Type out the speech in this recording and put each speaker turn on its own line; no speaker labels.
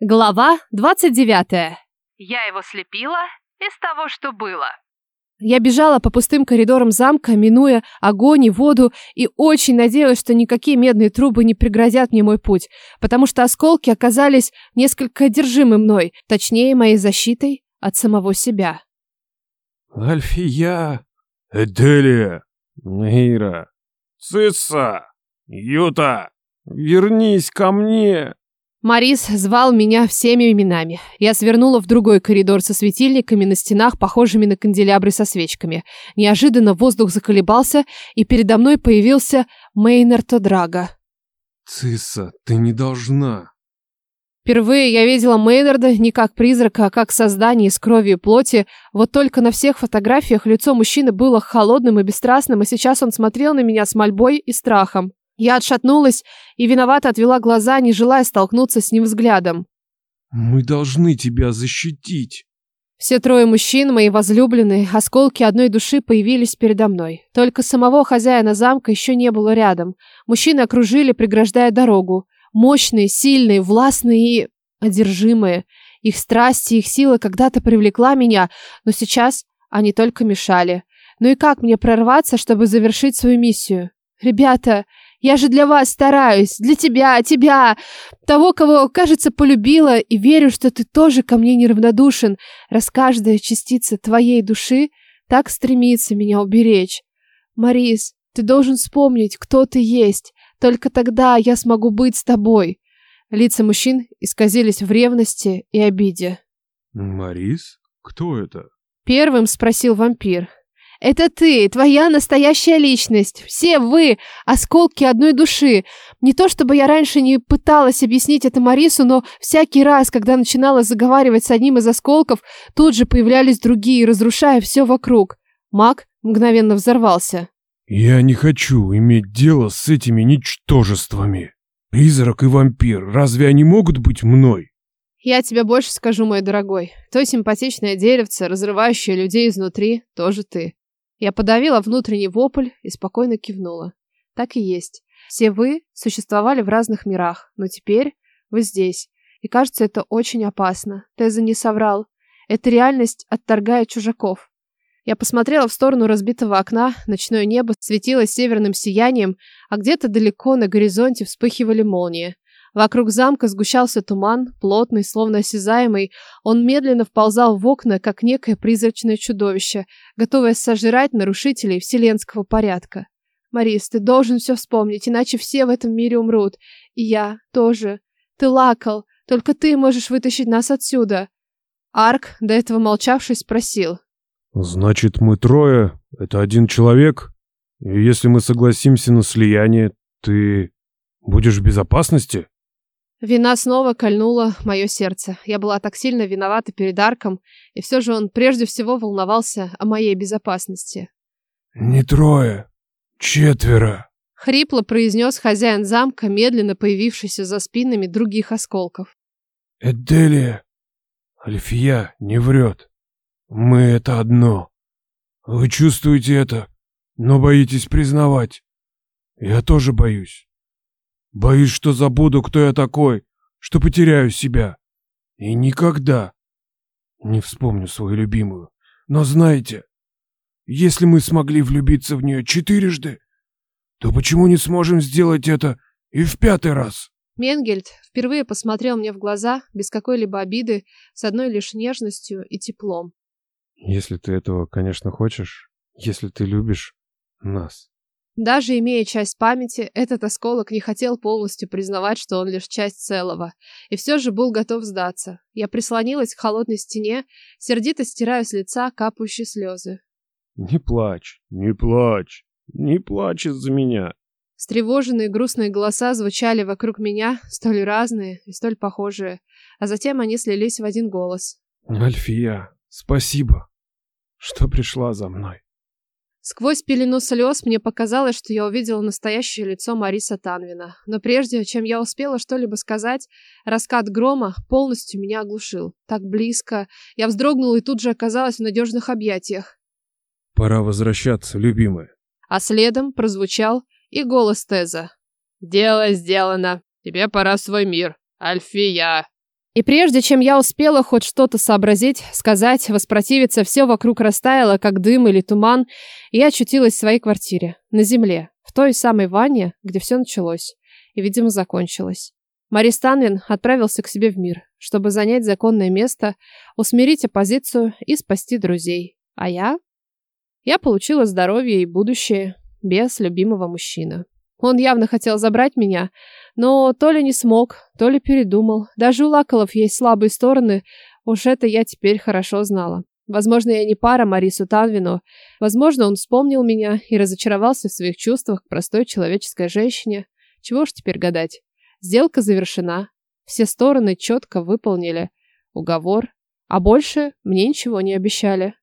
Глава 29.
Я его слепила из того, что было.
Я бежала по пустым коридорам замка, минуя огонь и воду, и очень надеялась, что никакие медные трубы не преградят мне мой путь, потому что осколки оказались несколько одержимы мной, точнее, моей защитой от самого себя.
Альфия, Эделия, Нейра, Цисса, Юта, вернись ко мне.
Марис звал меня всеми именами. Я свернула в другой коридор со светильниками на стенах, похожими на канделябры со свечками. Неожиданно воздух заколебался, и передо мной появился Мейнард О'Драга.
Цисса, ты не должна.
Впервые я видела Мейнарда не как призрака, а как создание из крови и плоти. Вот только на всех фотографиях лицо мужчины было холодным и бесстрастным, и сейчас он смотрел на меня с мольбой и страхом. Я отшатнулась и виновато отвела глаза, не желая столкнуться с ним взглядом.
Мы должны тебя защитить.
Все трое мужчин, мои возлюбленные, осколки одной души появились передо мной. Только самого хозяина замка еще не было рядом. Мужчины окружили, преграждая дорогу. Мощные, сильные, властные и одержимые. Их страсть и их сила когда-то привлекла меня, но сейчас они только мешали. Ну и как мне прорваться, чтобы завершить свою миссию? Ребята, я же для вас стараюсь, для тебя, тебя, того, кого, кажется, полюбила, и верю, что ты тоже ко мне неравнодушен, раз каждая частица твоей души так стремится меня уберечь. Марис, ты должен вспомнить, кто ты есть, только тогда я смогу быть с тобой. Лица мужчин исказились в ревности и обиде.
Марис? Кто это?
Первым спросил вампир. Это ты, твоя настоящая личность. Все вы – осколки одной души. Не то чтобы я раньше не пыталась объяснить это Марису, но всякий раз, когда начинала заговаривать с одним из осколков, тут же появлялись другие, разрушая все вокруг. Маг мгновенно взорвался.
Я не хочу иметь дело с этими ничтожествами. Призрак и вампир, разве они могут быть мной?
Я тебе больше скажу, мой дорогой. То симпатичное деревце, разрывающее людей изнутри, тоже ты. Я подавила внутренний вопль и спокойно кивнула. Так и есть. Все вы существовали в разных мирах, но теперь вы здесь. И кажется, это очень опасно. Теза не соврал. Эта реальность отторгает чужаков. Я посмотрела в сторону разбитого окна, ночное небо светилось северным сиянием, а где-то далеко на горизонте вспыхивали молнии. Вокруг замка сгущался туман, плотный, словно осязаемый. Он медленно вползал в окна, как некое призрачное чудовище, готовое сожрать нарушителей вселенского порядка. Марис, ты должен все вспомнить, иначе все в этом мире умрут. И я тоже. Ты лакал, только ты можешь вытащить нас отсюда. Арк, до этого молчавший, спросил.
Значит, мы трое — это один человек? И если мы согласимся на слияние, ты будешь в безопасности?
Вина снова кольнула мое сердце. Я была так сильно виновата перед Арком, и все же он прежде всего волновался о моей безопасности.
«Не трое, четверо», —
хрипло произнес хозяин замка, медленно появившийся за спинами других осколков.
«Эделия, Альфия не врет. Мы — это одно. Вы чувствуете это, но боитесь признавать. Я тоже боюсь. Боюсь, что забуду, кто я такой, что потеряю себя. И никогда не вспомню свою любимую. Но знаете, если мы смогли влюбиться в нее четырежды, то почему не сможем сделать это и в пятый раз?
Менгельд впервые посмотрел мне в глаза без какой-либо обиды, с одной лишь нежностью и теплом.
Если ты этого, конечно, хочешь, если ты любишь нас.
Даже имея часть памяти, этот осколок не хотел полностью признавать, что он лишь часть целого, и все же был готов сдаться. Я прислонилась к холодной стене, сердито стирая с лица капающие слезы.
«Не плачь, не плачь, не плачь из-за меня!»
Встревоженные грустные голоса звучали вокруг меня, столь разные и столь похожие, а затем они слились в один голос.
«Альфия, спасибо, что пришла за мной!»
Сквозь пелену слез мне показалось, что я увидела настоящее лицо Мариса Танвина. Но прежде, чем я успела что-либо сказать, раскат грома полностью меня оглушил. Так близко. Я вздрогнула и тут же оказалась в надежных объятиях.
«Пора возвращаться, любимая».
А следом прозвучал и голос Теза. «Дело сделано. Тебе пора в свой мир. Альфия». И прежде чем я успела хоть что-то сообразить, сказать, воспротивиться, все вокруг растаяло, как дым или туман, и я очутилась в своей квартире, на земле, в той самой ванне, где все началось и, видимо, закончилось. Марис Танвин отправился к себе в мир, чтобы занять законное место, усмирить оппозицию и спасти друзей. А я? Я получила здоровье и будущее без любимого мужчины. Он явно хотел забрать меня, но то ли не смог, то ли передумал. Даже у Лаколов есть слабые стороны, уж это я теперь хорошо знала. Возможно, я не пара Марису Танвину. Возможно, он вспомнил меня и разочаровался в своих чувствах к простой человеческой женщине. Чего ж теперь гадать? Сделка завершена. Все стороны четко выполнили уговор, а больше мне ничего не обещали.